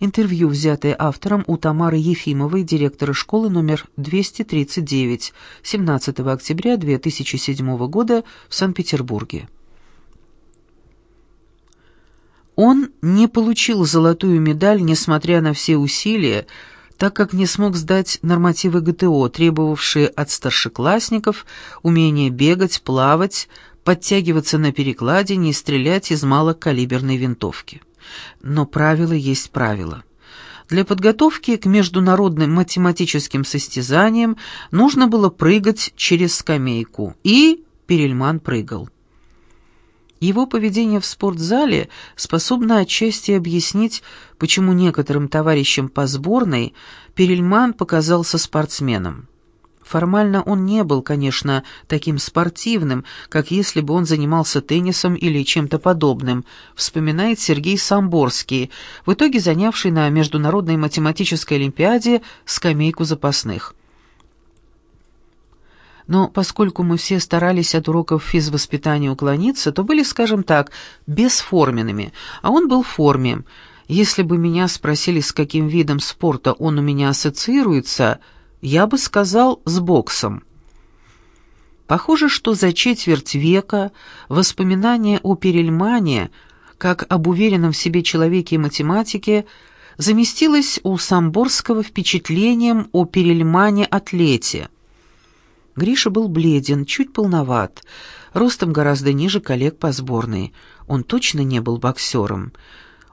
Интервью, взятое автором у Тамары Ефимовой, директора школы номер 239, 17 октября 2007 года в Санкт-Петербурге. Он не получил золотую медаль, несмотря на все усилия, так как не смог сдать нормативы ГТО, требовавшие от старшеклассников умения бегать, плавать, подтягиваться на перекладине и стрелять из малокалиберной винтовки. Но правило есть правило. Для подготовки к международным математическим состязаниям нужно было прыгать через скамейку, и Перельман прыгал. Его поведение в спортзале способно отчасти объяснить, почему некоторым товарищам по сборной Перельман показался спортсменом. Формально он не был, конечно, таким спортивным, как если бы он занимался теннисом или чем-то подобным, вспоминает Сергей Самборский, в итоге занявший на Международной математической олимпиаде скамейку запасных. Но поскольку мы все старались от уроков физвоспитания уклониться, то были, скажем так, бесформенными, а он был в форме. Если бы меня спросили, с каким видом спорта он у меня ассоциируется – я бы сказал, с боксом. Похоже, что за четверть века воспоминания о Перельмане, как об уверенном в себе человеке и математике, заместилось у Самборского впечатлением о Перельмане-атлете. Гриша был бледен, чуть полноват, ростом гораздо ниже коллег по сборной. Он точно не был боксером.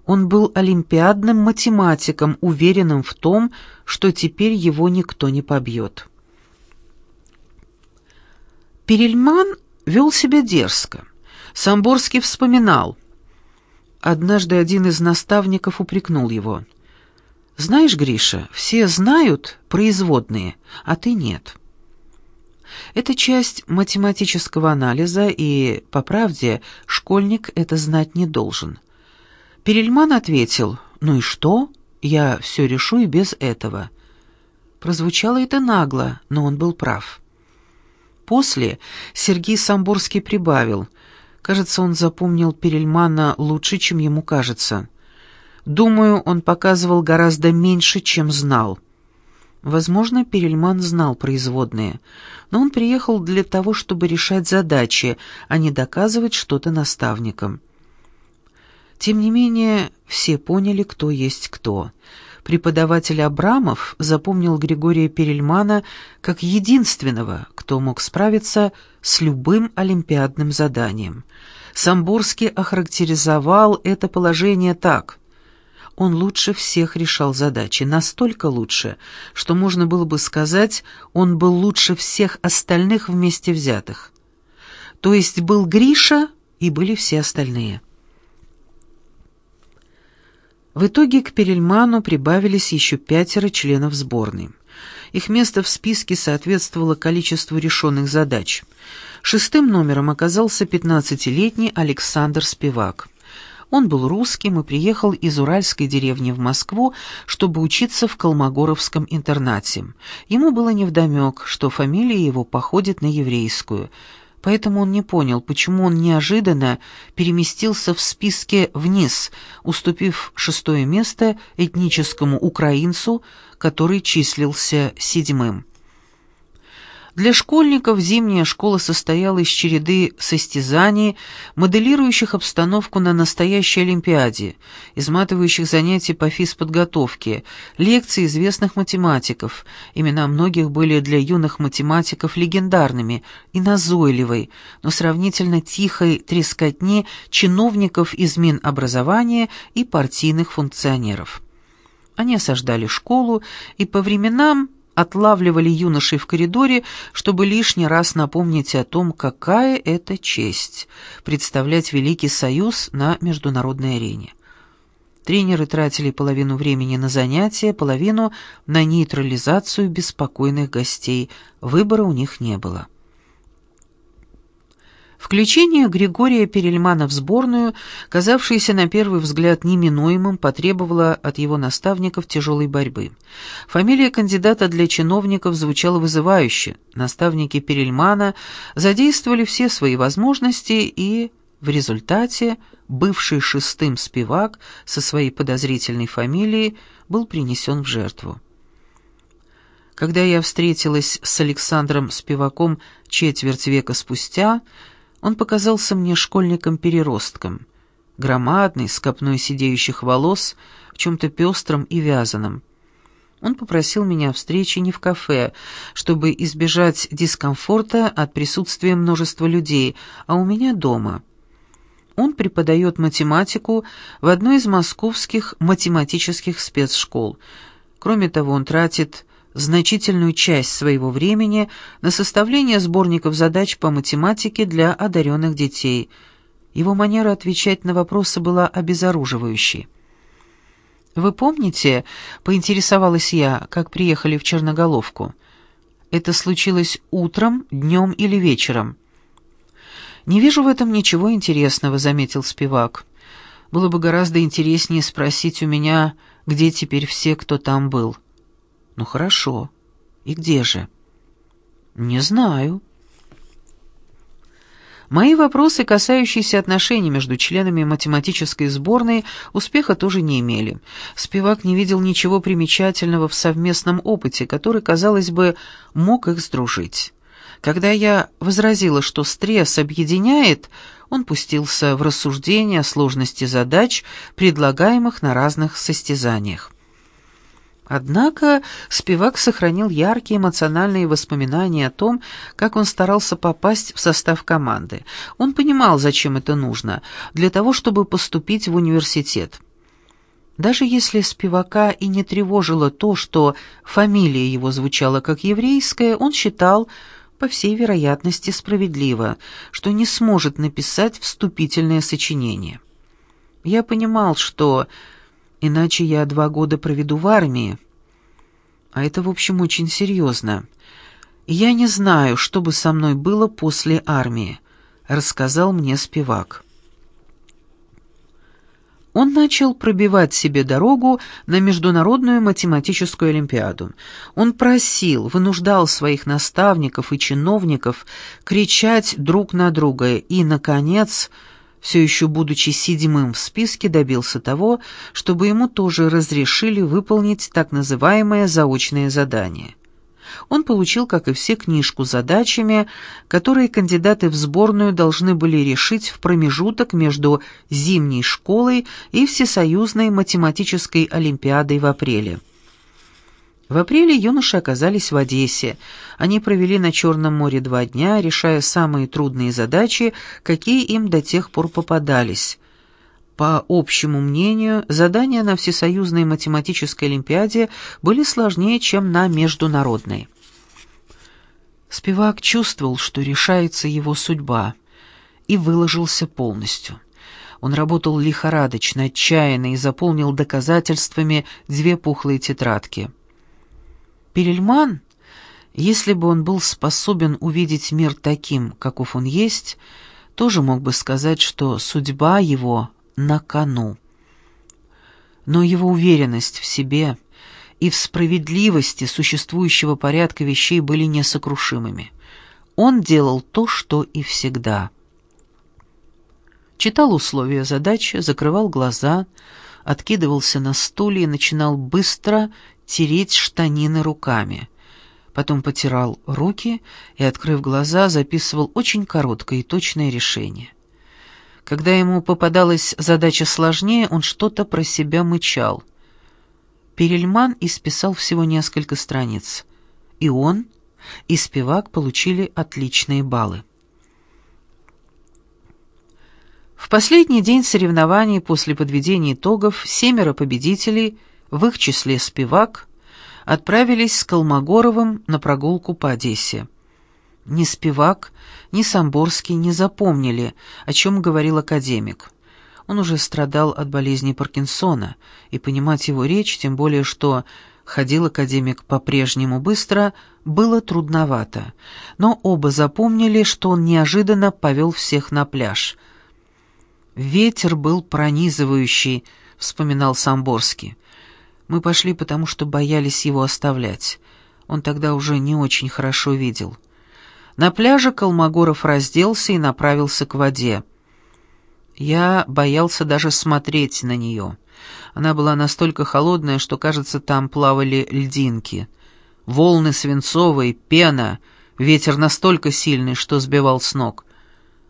Он был олимпиадным математиком, уверенным в том, что теперь его никто не побьет. Перельман вел себя дерзко. Самборский вспоминал. Однажды один из наставников упрекнул его. «Знаешь, Гриша, все знают производные, а ты нет». Это часть математического анализа, и, по правде, школьник это знать не должен. Перельман ответил, «Ну и что? Я все решу и без этого». Прозвучало это нагло, но он был прав. После Сергей Самборский прибавил. Кажется, он запомнил Перельмана лучше, чем ему кажется. Думаю, он показывал гораздо меньше, чем знал. Возможно, Перельман знал производные, но он приехал для того, чтобы решать задачи, а не доказывать что-то наставникам. Тем не менее, все поняли, кто есть кто. Преподаватель Абрамов запомнил Григория Перельмана как единственного, кто мог справиться с любым олимпиадным заданием. Самбурский охарактеризовал это положение так. Он лучше всех решал задачи, настолько лучше, что можно было бы сказать, он был лучше всех остальных вместе взятых. То есть был Гриша и были все остальные. В итоге к Перельману прибавились еще пятеро членов сборной. Их место в списке соответствовало количеству решенных задач. Шестым номером оказался 15-летний Александр Спивак. Он был русским и приехал из уральской деревни в Москву, чтобы учиться в Колмогоровском интернате. Ему было невдомек, что фамилия его походит на еврейскую – поэтому он не понял, почему он неожиданно переместился в списке вниз, уступив шестое место этническому украинцу, который числился седьмым. Для школьников зимняя школа состояла из череды состязаний, моделирующих обстановку на настоящей Олимпиаде, изматывающих занятий по физподготовке, лекций известных математиков. Имена многих были для юных математиков легендарными и назойливой, но сравнительно тихой трескотни чиновников из Минобразования и партийных функционеров. Они осаждали школу и по временам отлавливали юношей в коридоре, чтобы лишний раз напомнить о том, какая это честь — представлять Великий Союз на международной арене. Тренеры тратили половину времени на занятия, половину — на нейтрализацию беспокойных гостей. Выбора у них не было. Включение Григория Перельмана в сборную, казавшееся на первый взгляд неминуемым, потребовало от его наставников тяжелой борьбы. Фамилия кандидата для чиновников звучала вызывающе. Наставники Перельмана задействовали все свои возможности и, в результате, бывший шестым спивак со своей подозрительной фамилией был принесен в жертву. Когда я встретилась с Александром Спиваком четверть века спустя, он показался мне школьником-переростком, громадный, с копной сидеющих волос, в чем-то пестром и вязаном. Он попросил меня встречи не в кафе, чтобы избежать дискомфорта от присутствия множества людей, а у меня дома. Он преподает математику в одной из московских математических спецшкол. Кроме того, он тратит значительную часть своего времени на составление сборников задач по математике для одаренных детей. Его манера отвечать на вопросы была обезоруживающей. «Вы помните, — поинтересовалась я, — как приехали в Черноголовку? Это случилось утром, днем или вечером?» «Не вижу в этом ничего интересного», — заметил Спивак. «Было бы гораздо интереснее спросить у меня, где теперь все, кто там был». «Ну хорошо. И где же?» «Не знаю». Мои вопросы, касающиеся отношений между членами математической сборной, успеха тоже не имели. Спивак не видел ничего примечательного в совместном опыте, который, казалось бы, мог их сдружить. Когда я возразила, что стресс объединяет, он пустился в рассуждение о сложности задач, предлагаемых на разных состязаниях. Однако Спивак сохранил яркие эмоциональные воспоминания о том, как он старался попасть в состав команды. Он понимал, зачем это нужно, для того, чтобы поступить в университет. Даже если Спивака и не тревожило то, что фамилия его звучала как еврейская, он считал, по всей вероятности справедливо, что не сможет написать вступительное сочинение. Я понимал, что иначе я два года проведу в армии. А это, в общем, очень серьезно. Я не знаю, что бы со мной было после армии, рассказал мне Спивак. Он начал пробивать себе дорогу на Международную математическую олимпиаду. Он просил, вынуждал своих наставников и чиновников кричать друг на друга и, наконец, все еще будучи седьмым в списке, добился того, чтобы ему тоже разрешили выполнить так называемое заочное задание. Он получил, как и все, книжку с задачами, которые кандидаты в сборную должны были решить в промежуток между зимней школой и Всесоюзной математической олимпиадой в апреле. В апреле юноши оказались в Одессе. Они провели на Черном море два дня, решая самые трудные задачи, какие им до тех пор попадались. По общему мнению, задания на Всесоюзной математической олимпиаде были сложнее, чем на международной. Спивак чувствовал, что решается его судьба, и выложился полностью. Он работал лихорадочно, отчаянно и заполнил доказательствами две пухлые тетрадки — Перельман, если бы он был способен увидеть мир таким, каков он есть, тоже мог бы сказать, что судьба его на кону. Но его уверенность в себе и в справедливости существующего порядка вещей были несокрушимыми. Он делал то, что и всегда. Читал условия задачи, закрывал глаза, откидывался на стуле и начинал быстро тереть штанины руками. Потом потирал руки и, открыв глаза, записывал очень короткое и точное решение. Когда ему попадалась задача сложнее, он что-то про себя мычал. Перельман исписал всего несколько страниц. И он, и Спивак получили отличные баллы. В последний день соревнований после подведения итогов семеро победителей – в их числе Спивак, отправились с Колмогоровым на прогулку по Одессе. Ни Спивак, ни Самборский не запомнили, о чем говорил академик. Он уже страдал от болезни Паркинсона, и понимать его речь, тем более что ходил академик по-прежнему быстро, было трудновато. Но оба запомнили, что он неожиданно повел всех на пляж. «Ветер был пронизывающий», — вспоминал Самборский. Мы пошли, потому что боялись его оставлять. Он тогда уже не очень хорошо видел. На пляже Колмогоров разделся и направился к воде. Я боялся даже смотреть на нее. Она была настолько холодная, что, кажется, там плавали льдинки. Волны свинцовые, пена, ветер настолько сильный, что сбивал с ног.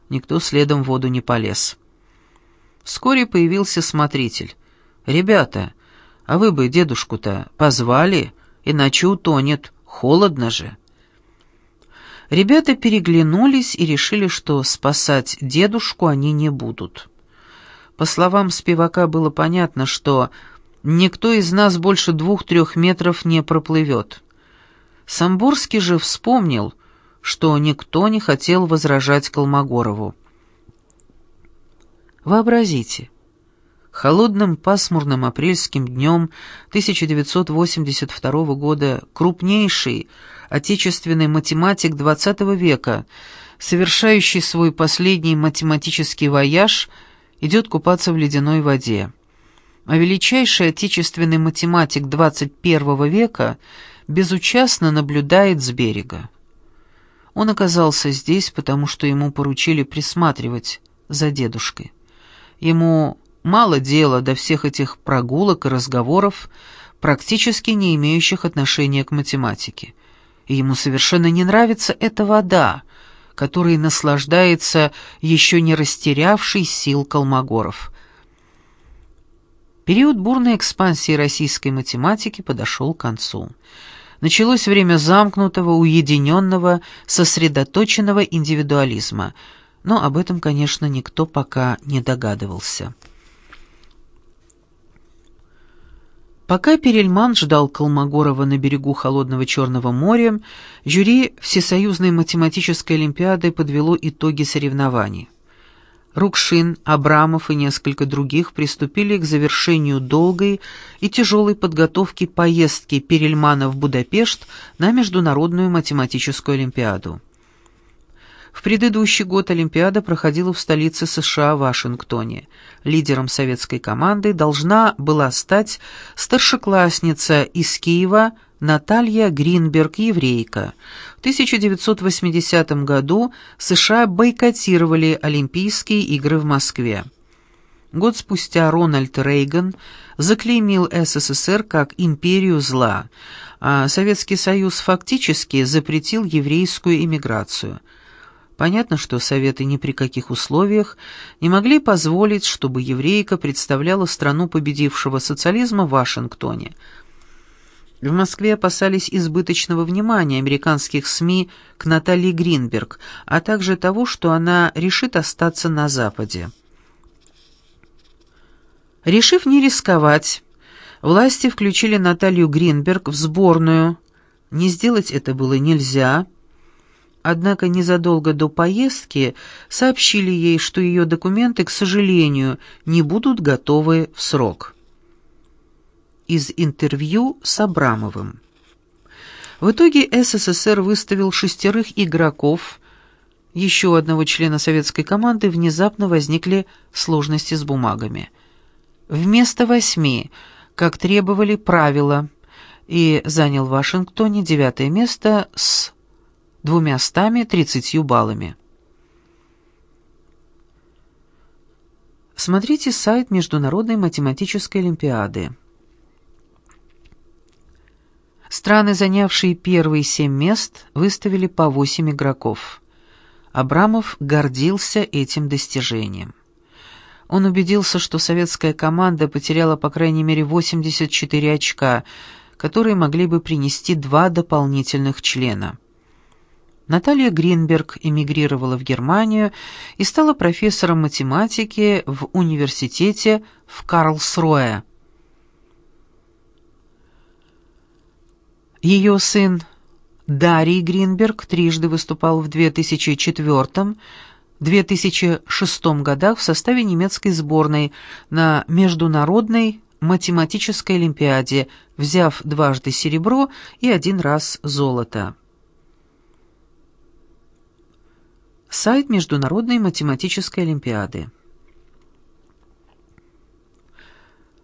Никто следом в воду не полез. Вскоре появился смотритель. «Ребята, а вы бы дедушку-то позвали, иначе утонет, холодно же». Ребята переглянулись и решили, что спасать дедушку они не будут. По словам спивака было понятно, что никто из нас больше двух-трех метров не проплывет. Самбурский же вспомнил, что никто не хотел возражать Колмогорову. Вообразите, холодным пасмурным апрельским днем 1982 года крупнейший отечественный математик XX века, совершающий свой последний математический вояж, идет купаться в ледяной воде. А величайший отечественный математик XXI века безучастно наблюдает с берега. Он оказался здесь, потому что ему поручили присматривать за дедушкой. Ему мало дела до всех этих прогулок и разговоров, практически не имеющих отношения к математике и ему совершенно не нравится эта вода, которой наслаждается еще не растерявший сил Колмогоров. Период бурной экспансии российской математики подошел к концу. Началось время замкнутого, уединенного, сосредоточенного индивидуализма, но об этом, конечно, никто пока не догадывался. Пока Перельман ждал Колмогорова на берегу холодного Черного моря, жюри Всесоюзной математической олимпиады подвело итоги соревнований. Рукшин, Абрамов и несколько других приступили к завершению долгой и тяжелой подготовки поездки Перельмана в Будапешт на Международную математическую олимпиаду. В предыдущий год Олимпиада проходила в столице США, Вашингтоне. Лидером советской команды должна была стать старшеклассница из Киева Наталья Гринберг, еврейка. В 1980 году США бойкотировали Олимпийские игры в Москве. Год спустя Рональд Рейган заклеймил СССР как империю зла, а Советский Союз фактически запретил еврейскую иммиграцию – Понятно, что Советы ни при каких условиях не могли позволить, чтобы еврейка представляла страну победившего социализма в Вашингтоне. В Москве опасались избыточного внимания американских СМИ к Наталье Гринберг, а также того, что она решит остаться на Западе. Решив не рисковать, власти включили Наталью Гринберг в сборную. Не сделать это было нельзя – Однако незадолго до поездки сообщили ей, что ее документы, к сожалению, не будут готовы в срок. Из интервью с Абрамовым. В итоге СССР выставил шестерых игроков, еще одного члена советской команды внезапно возникли сложности с бумагами. Вместо восьми, как требовали правила, и занял в Вашингтоне девятое место с двумястами тридцатью баллами. Смотрите сайт Международной математической олимпиады. Страны, занявшие первые семь мест, выставили по восемь игроков. Абрамов гордился этим достижением. Он убедился, что советская команда потеряла по крайней мере 84 очка, которые могли бы принести два дополнительных члена. Наталья Гринберг эмигрировала в Германию и стала профессором математики в университете в Карлсруэ. Ее сын Дарий Гринберг трижды выступал в 2004-2006 годах в составе немецкой сборной на международной математической олимпиаде, взяв дважды серебро и один раз золото. Сайт Международной математической олимпиады.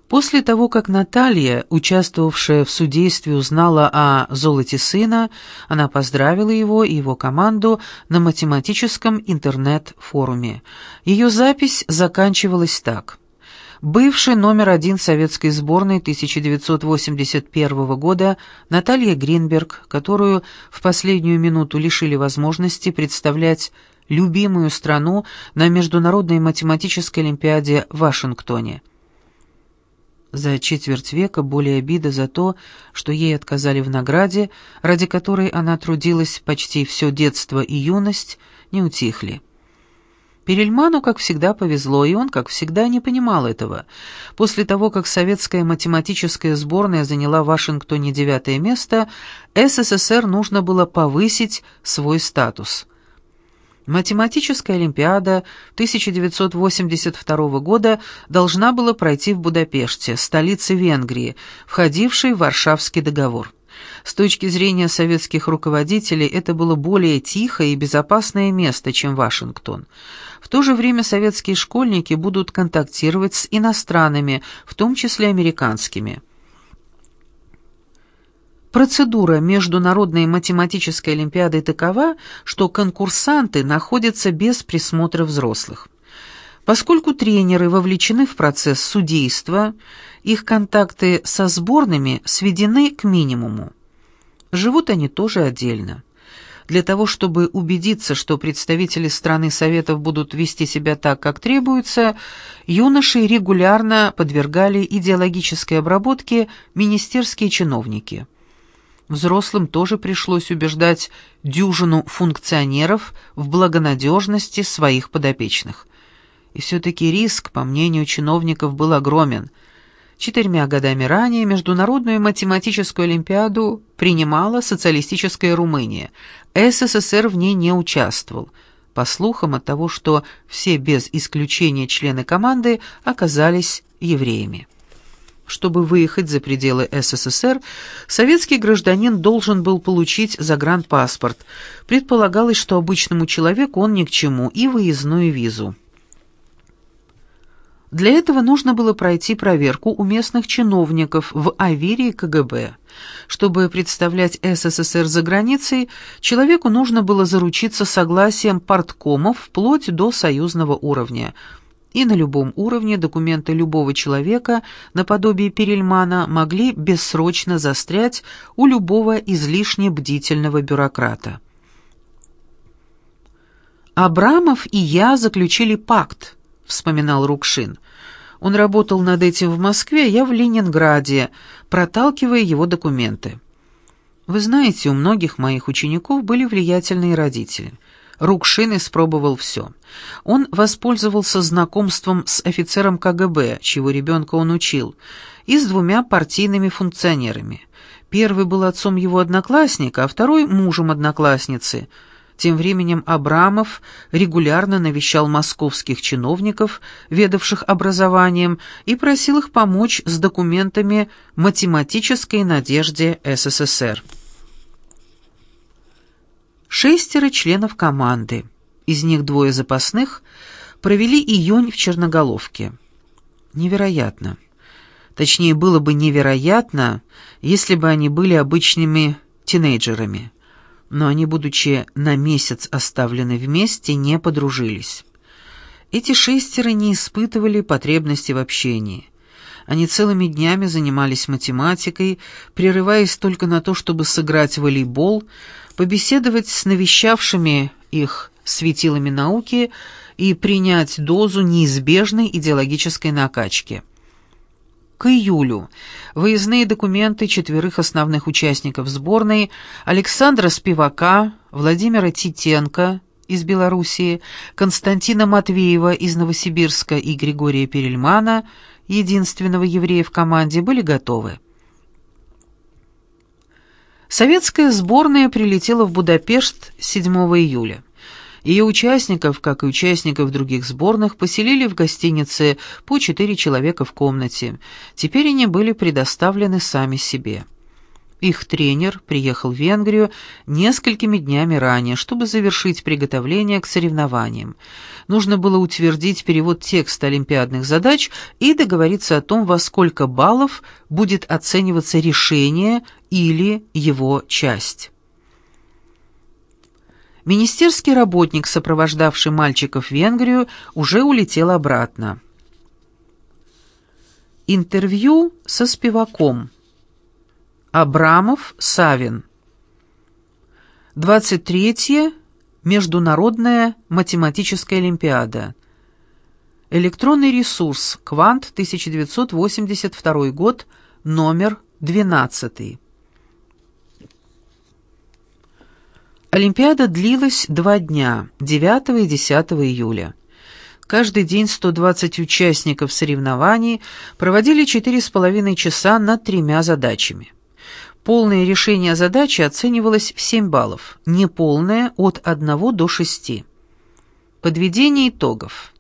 После того, как Наталья, участвовавшая в судействе, узнала о золоте сына, она поздравила его и его команду на математическом интернет-форуме. Ее запись заканчивалась так. Бывший номер один советской сборной 1981 года Наталья Гринберг, которую в последнюю минуту лишили возможности представлять любимую страну на Международной математической олимпиаде в Вашингтоне – за четверть века более обида за то, что ей отказали в награде, ради которой она трудилась почти все детство и юность, не утихли. Перельману, как всегда, повезло, и он, как всегда, не понимал этого. После того, как советская математическая сборная заняла в Вашингтоне девятое место, СССР нужно было повысить свой статус – Математическая олимпиада 1982 года должна была пройти в Будапеште, столице Венгрии, входившей в Варшавский договор. С точки зрения советских руководителей это было более тихое и безопасное место, чем Вашингтон. В то же время советские школьники будут контактировать с иностранными, в том числе американскими. Процедура Международной математической олимпиады такова, что конкурсанты находятся без присмотра взрослых. Поскольку тренеры вовлечены в процесс судейства, их контакты со сборными сведены к минимуму. Живут они тоже отдельно. Для того, чтобы убедиться, что представители страны Советов будут вести себя так, как требуется, юноши регулярно подвергали идеологической обработке министерские чиновники – Взрослым тоже пришлось убеждать дюжину функционеров в благонадежности своих подопечных. И все-таки риск, по мнению чиновников, был огромен. Четырьмя годами ранее Международную математическую олимпиаду принимала социалистическая Румыния. СССР в ней не участвовал. По слухам от того, что все без исключения члены команды оказались евреями. Чтобы выехать за пределы СССР, советский гражданин должен был получить загранпаспорт. Предполагалось, что обычному человеку он ни к чему, и выездную визу. Для этого нужно было пройти проверку у местных чиновников в Аверии КГБ. Чтобы представлять СССР за границей, человеку нужно было заручиться согласием парткомов вплоть до союзного уровня – и на любом уровне документы любого человека, наподобие Перельмана, могли бессрочно застрять у любого излишне бдительного бюрократа. «Абрамов и я заключили пакт», — вспоминал Рукшин. Он работал над этим в Москве, я в Ленинграде, проталкивая его документы. Вы знаете, у многих моих учеников были влиятельные родители — Рукшин испробовал все. Он воспользовался знакомством с офицером КГБ, чего ребенка он учил, и с двумя партийными функционерами. Первый был отцом его одноклассника, а второй — мужем одноклассницы. Тем временем Абрамов регулярно навещал московских чиновников, ведавших образованием, и просил их помочь с документами математической надежде СССР. Шестеро членов команды, из них двое запасных, провели июнь в Черноголовке. Невероятно. Точнее, было бы невероятно, если бы они были обычными тинейджерами. Но они, будучи на месяц оставлены вместе, не подружились. Эти шестеро не испытывали потребности в общении. Они целыми днями занимались математикой, прерываясь только на то, чтобы сыграть в волейбол, побеседовать с навещавшими их светилами науки и принять дозу неизбежной идеологической накачки. К июлю выездные документы четверых основных участников сборной Александра Спивака, Владимира Титенко из Белоруссии, Константина Матвеева из Новосибирска и Григория Перельмана, единственного еврея в команде, были готовы. Советская сборная прилетела в Будапешт 7 июля. Ее участников, как и участников других сборных, поселили в гостинице по четыре человека в комнате. Теперь они были предоставлены сами себе. Их тренер приехал в Венгрию несколькими днями ранее, чтобы завершить приготовление к соревнованиям. Нужно было утвердить перевод текста олимпиадных задач и договориться о том, во сколько баллов будет оцениваться решение или его часть. Министерский работник, сопровождавший мальчиков в Венгрию, уже улетел обратно. Интервью со спиваком. Абрамов, Савин. 23. Международная математическая олимпиада. Электронный ресурс «Квант», 1982 год, номер 12. Олимпиада длилась два дня, 9 и 10 июля. Каждый день 120 участников соревнований проводили 4,5 часа над тремя задачами. Полное решение задачи оценивалось в 7 баллов, неполное – от 1 до 6. Подведение итогов.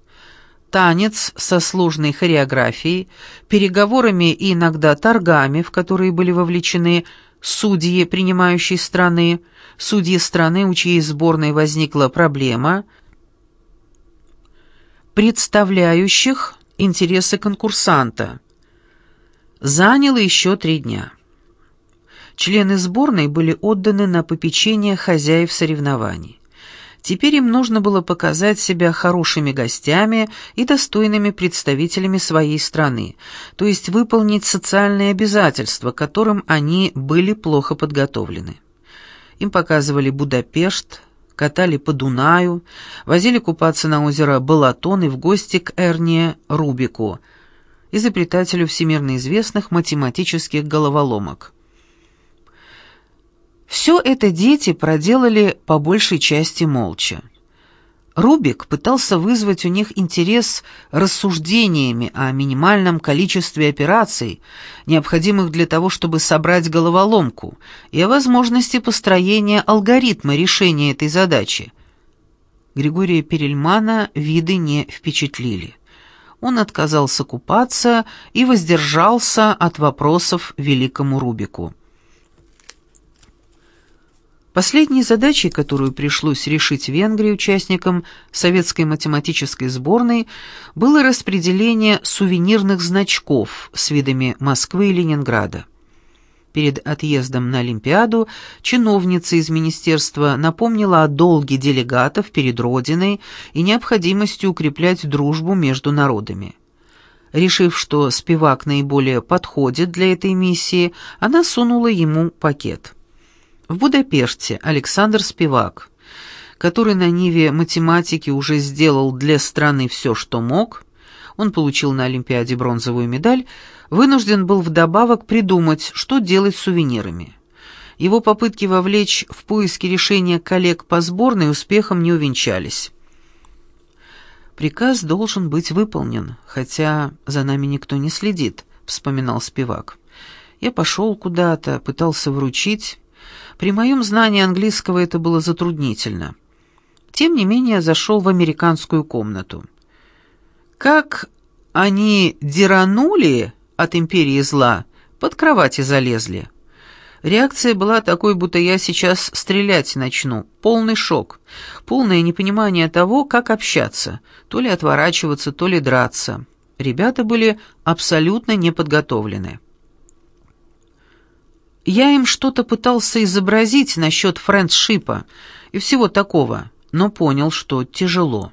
Танец со сложной хореографией, переговорами и иногда торгами, в которые были вовлечены судьи принимающей страны, судьи страны, у чьей сборной возникла проблема – представляющих интересы конкурсанта. Заняло еще три дня. Члены сборной были отданы на попечение хозяев соревнований. Теперь им нужно было показать себя хорошими гостями и достойными представителями своей страны, то есть выполнить социальные обязательства, к которым они были плохо подготовлены. Им показывали Будапешт, катали по Дунаю, возили купаться на озеро Балатон и в гости к Эрне Рубику, изобретателю всемирно известных математических головоломок. Все это дети проделали по большей части молча. Рубик пытался вызвать у них интерес рассуждениями о минимальном количестве операций, необходимых для того, чтобы собрать головоломку, и о возможности построения алгоритма решения этой задачи. Григория Перельмана виды не впечатлили. Он отказался купаться и воздержался от вопросов великому Рубику. Последней задачей, которую пришлось решить Венгрии участникам советской математической сборной, было распределение сувенирных значков с видами Москвы и Ленинграда. Перед отъездом на Олимпиаду чиновница из министерства напомнила о долге делегатов перед Родиной и необходимости укреплять дружбу между народами. Решив, что Спивак наиболее подходит для этой миссии, она сунула ему пакет – в Будапеште Александр Спивак, который на Ниве математики уже сделал для страны все, что мог, он получил на Олимпиаде бронзовую медаль, вынужден был вдобавок придумать, что делать с сувенирами. Его попытки вовлечь в поиски решения коллег по сборной успехом не увенчались. «Приказ должен быть выполнен, хотя за нами никто не следит», — вспоминал Спивак. «Я пошел куда-то, пытался вручить, при моем знании английского это было затруднительно. Тем не менее, зашел в американскую комнату. Как они деранули от империи зла, под кровати залезли. Реакция была такой, будто я сейчас стрелять начну. Полный шок, полное непонимание того, как общаться, то ли отворачиваться, то ли драться. Ребята были абсолютно неподготовлены. Я им что-то пытался изобразить насчет френдшипа и всего такого, но понял, что тяжело.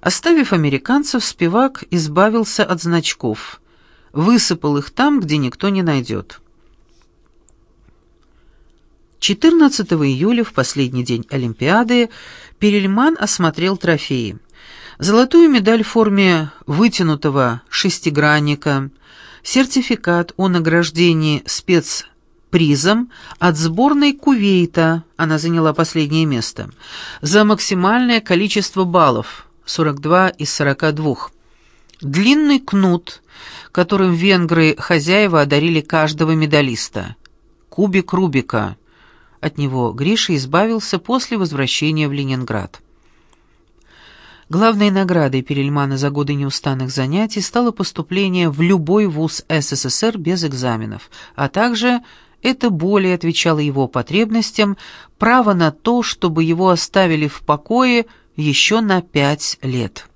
Оставив американцев, Спивак избавился от значков, высыпал их там, где никто не найдет. 14 июля, в последний день Олимпиады, Перельман осмотрел трофеи. Золотую медаль в форме вытянутого шестигранника, сертификат о награждении спец призом от сборной Кувейта, она заняла последнее место, за максимальное количество баллов, 42 из 42. Длинный кнут, которым венгры хозяева одарили каждого медалиста. Кубик Рубика. От него Гриша избавился после возвращения в Ленинград. Главной наградой Перельмана за годы неустанных занятий стало поступление в любой вуз СССР без экзаменов, а также Это более отвечало его потребностям, право на то, чтобы его оставили в покое еще на пять лет.